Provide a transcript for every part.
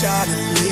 shot at me.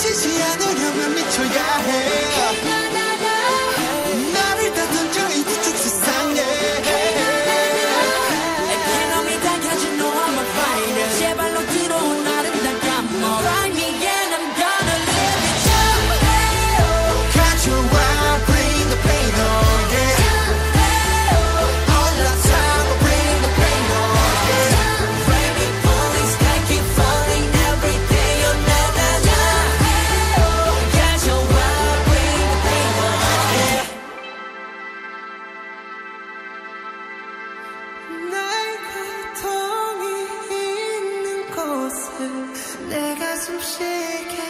미치지 않으려면 미쳐야 해. 내가 숨 쉬게